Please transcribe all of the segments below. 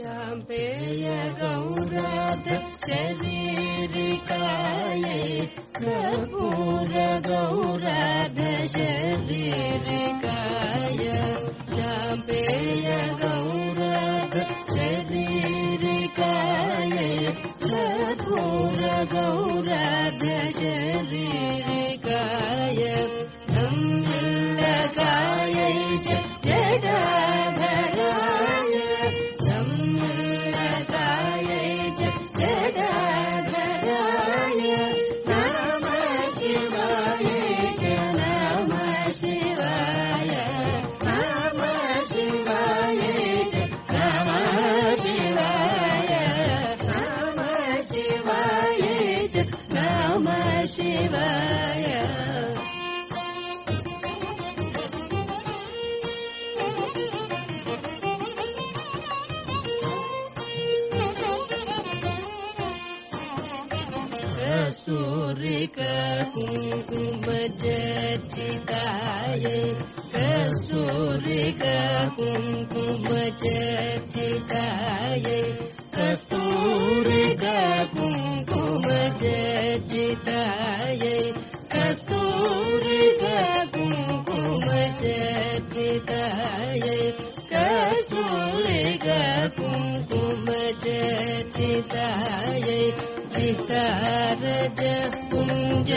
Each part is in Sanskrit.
वेय गौरा दीरिका गौरा दशीरिका ुकु बिताय सूर्य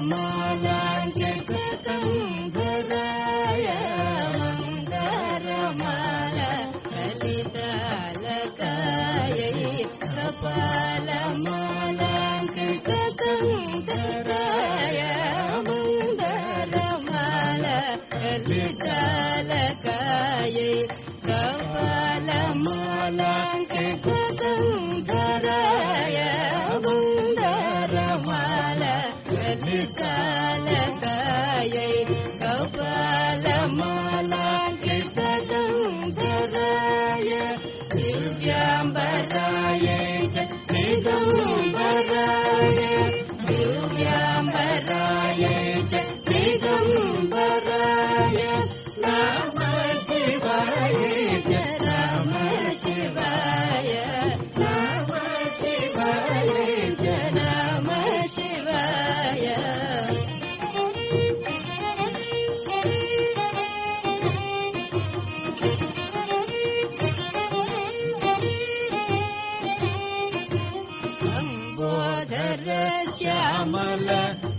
mama. Anita.